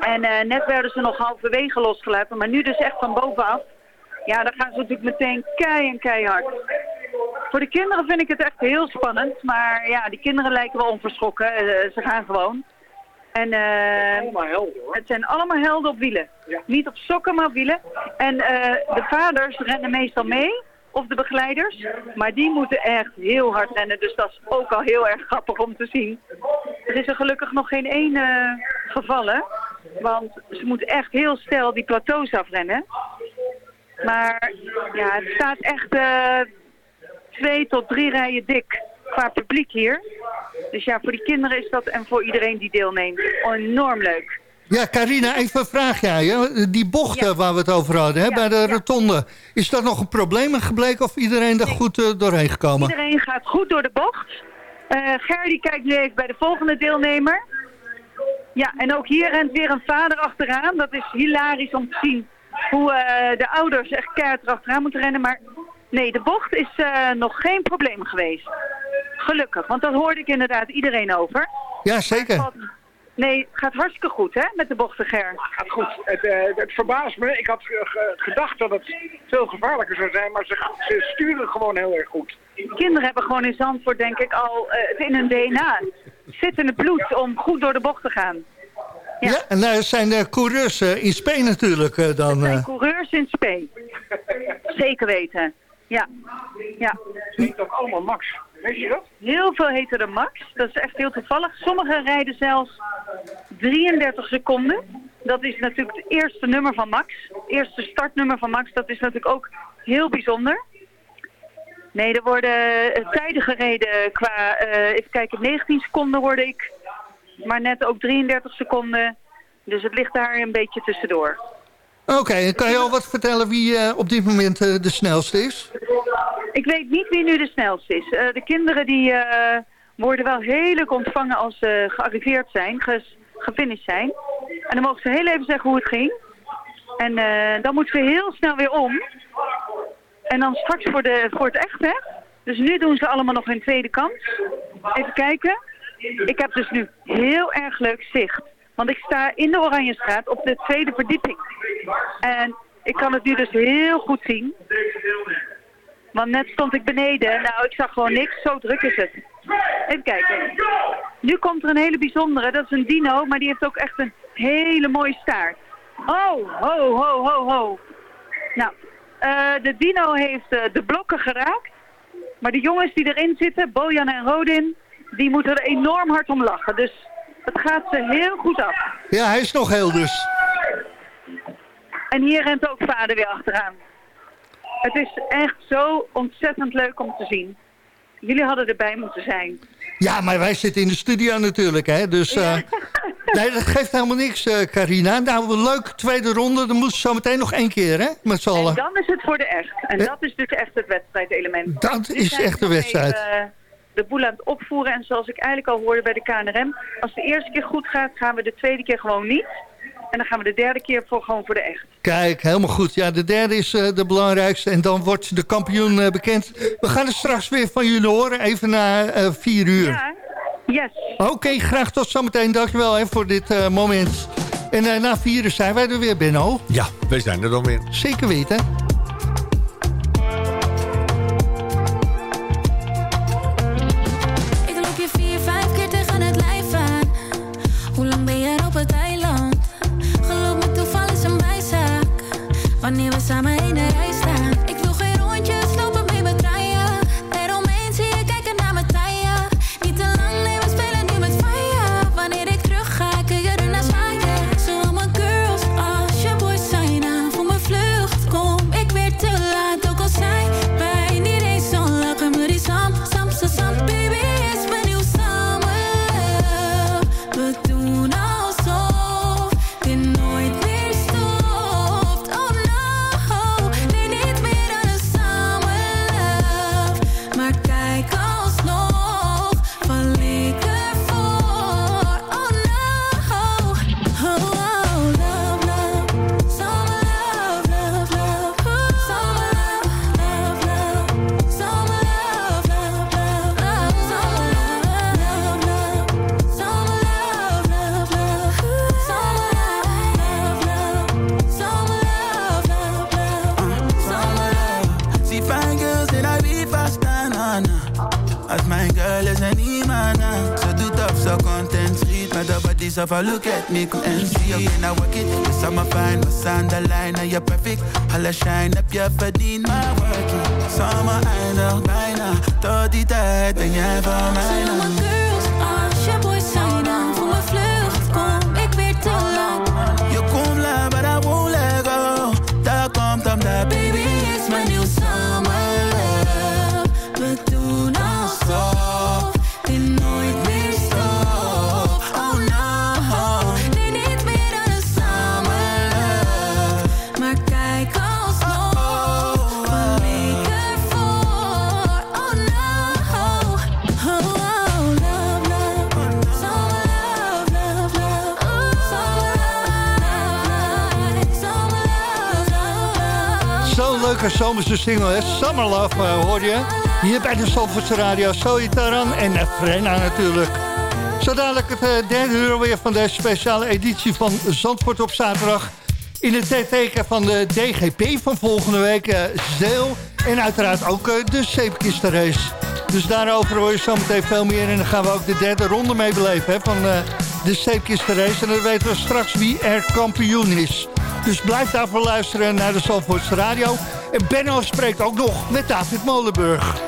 [SPEAKER 7] En eh, net werden ze nog halverwege losgelaten, maar nu dus echt van bovenaf. Ja, dan gaan ze natuurlijk meteen kei en keihard. Voor de kinderen vind ik het echt heel spannend, maar ja, die kinderen lijken wel onverschrokken. Eh, ze gaan gewoon. En eh, het zijn allemaal helden op wielen. Niet op sokken, maar op wielen. En eh, de vaders rennen meestal mee, of de begeleiders. Maar die moeten echt heel hard rennen, dus dat is ook al heel erg grappig om te zien. Er is er gelukkig nog geen één eh, gevallen. Want ze moeten echt heel snel die plateaus afrennen. Maar ja, het staat echt twee tot drie rijen dik qua publiek hier. Dus ja, voor die kinderen is dat en voor iedereen die deelneemt enorm leuk.
[SPEAKER 4] ja, Carina, even een vraag je. Die bochten waar we het over hadden, hè, bij de rotonde. Is dat nog een probleem gebleken of iedereen er goed eh, doorheen gekomen?
[SPEAKER 7] Iedereen gaat goed door de bocht. Eh Ger die kijkt nu even bij de volgende deelnemer. Ja, en ook hier rent weer een vader achteraan. Dat is hilarisch om te zien hoe eh, de ouders echt keihard erachteraan moeten rennen. Maar nee, de bocht is nog geen probleem geweest. Gelukkig, want dat hoorde ik inderdaad iedereen over.
[SPEAKER 4] Ja, zeker.
[SPEAKER 7] Nee, het gaat hartstikke goed hè, met de bochten, Ger.
[SPEAKER 6] gaat goed. Het, eh, het verbaast me. Ik had eh, ge- gedacht dat het veel gevaarlijker zou zijn, maar ze, ze sturen gewoon heel erg goed.
[SPEAKER 7] Kinderen hebben gewoon in Zandvoort denk ik al eh, in hun DNA. Zit in het bloed om goed door de bocht te gaan.
[SPEAKER 4] Ja, en daar zijn de coureurs in Spee natuurlijk eh, dan. eh.
[SPEAKER 7] Coureurs in spe. Zeker weten. Ja. ja.
[SPEAKER 6] Heet ook allemaal Max. Weet je dat?
[SPEAKER 7] Heel veel heten er Max. Dat is echt heel toevallig. Sommigen rijden zelfs 33 seconden. Dat is natuurlijk het eerste nummer van Max. Het eerste startnummer van Max. Dat is natuurlijk ook heel bijzonder. Nee, er worden eh, tijden gereden qua, eh, even kijken, 19 seconden hoorde ik. Maar net ook 33 seconden. Dus het ligt daar een beetje tussendoor.
[SPEAKER 4] Oké, kan je al wat vertellen wie eh, op dit moment eh, de snelste is?
[SPEAKER 7] Ik weet niet wie nu de snelste is. Eh, de kinderen die worden wel heel leuk ontvangen als ze gearriveerd zijn, ges- gefinished zijn. En dan mogen ze heel even zeggen hoe het ging. En dan moeten ze heel snel weer om. En dan straks voor, de, voor het echt, hè. Dus nu doen ze allemaal nog hun tweede kans. Even kijken. Ik heb dus nu heel erg leuk zicht. Want ik sta in de Oranjestraat op de tweede verdieping. En ik kan het nu dus heel goed zien. Want net stond ik beneden. Nou, ik zag gewoon niks. Zo druk is het. Even kijken. Nu komt er een hele bijzondere. Dat is een dino, maar die heeft ook echt een hele mooie staart. Oh, ho, ho, ho, ho. Nou, eh, de dino heeft eh, de blokken geraakt. Maar de jongens die erin zitten, Bojan en Rodin, die moeten er enorm hard om lachen. Dus het gaat ze heel goed af.
[SPEAKER 4] Ja, hij is nog heel dus.
[SPEAKER 7] En hier rent ook vader weer achteraan. Het is echt zo ontzettend leuk om te zien. Jullie hadden erbij moeten zijn.
[SPEAKER 4] Ja, maar wij zitten in de studio natuurlijk, hè. Dus eh, nee, dat geeft helemaal niks, eh, Carina. Nou, leuk, tweede ronde. Dan moet zo meteen nog één keer, hè, met z'n
[SPEAKER 7] En
[SPEAKER 4] allen.
[SPEAKER 7] dan is het voor de echt. En
[SPEAKER 4] Eh?
[SPEAKER 7] dat is dus echt het wedstrijdelement.
[SPEAKER 4] Dat is echt de wedstrijd.
[SPEAKER 7] even, de boel aan het opvoeren. En zoals ik eigenlijk al hoorde bij de KNRM... als de eerste keer goed gaat, gaan we de tweede keer gewoon niet. En dan gaan we de derde keer voor, gewoon voor de echt.
[SPEAKER 4] Kijk, helemaal goed. Ja, de derde is eh, de belangrijkste. En dan wordt de kampioen eh, bekend. We gaan het straks weer van jullie horen, even na eh, vier uur.
[SPEAKER 7] Ja, yes.
[SPEAKER 4] Oké, graag tot zometeen. Dankjewel hè, voor dit eh, moment. En eh, na vier uur zijn wij er weer, Benno.
[SPEAKER 5] Ja, wij zijn er dan weer.
[SPEAKER 4] Zeker weten.
[SPEAKER 12] Wanneer we samen in de Zo
[SPEAKER 13] van look at me, come and see. Oké, nou work it. Fine, aan de lijn. En je perfect. Alle shine heb je verdiend, maar work. Zomer eindigt bijna. Tot die tijd ben jij van mij.
[SPEAKER 4] Leuke zomerse single, hè? Summer Love, eh, hoor je. Hier bij de Zandvoortse Radio. Zoe Taran en uh, Frenna natuurlijk. Zo dadelijk het eh, derde uur weer van de speciale editie van Zandvoort op zaterdag. In het teken van de DGP van volgende week, eh, Zeel. En uiteraard ook eh, de zeepkistenrace. Dus daarover hoor je zometeen veel meer. En dan gaan we ook de derde ronde mee beleven hè, van eh, de zeepkistenrace. En dan weten we straks wie er kampioen is. Dus blijf daarvoor luisteren naar de Zandvoortse Radio. En Benno spreekt ook nog met David Molenburg.